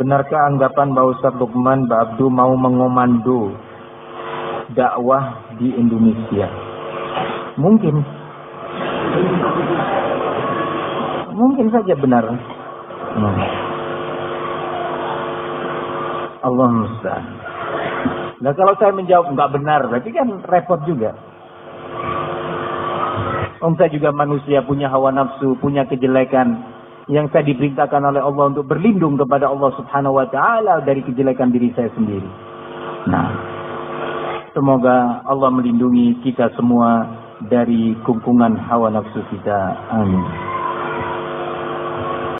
benarkah anggapan bahwa Ustaz Lukman Abdu mau mengomando dakwah di Indonesia? Mungkin. Mungkin saja benar. Hmm. Allah musta'an. Nah kalau saya menjawab nggak benar, berarti kan repot juga. Om saya juga manusia punya hawa nafsu, punya kejelekan yang saya diperintahkan oleh Allah untuk berlindung kepada Allah Subhanahu wa taala dari kejelekan diri saya sendiri. Nah, semoga Allah melindungi kita semua dari kungkungan hawa nafsu kita. Amin.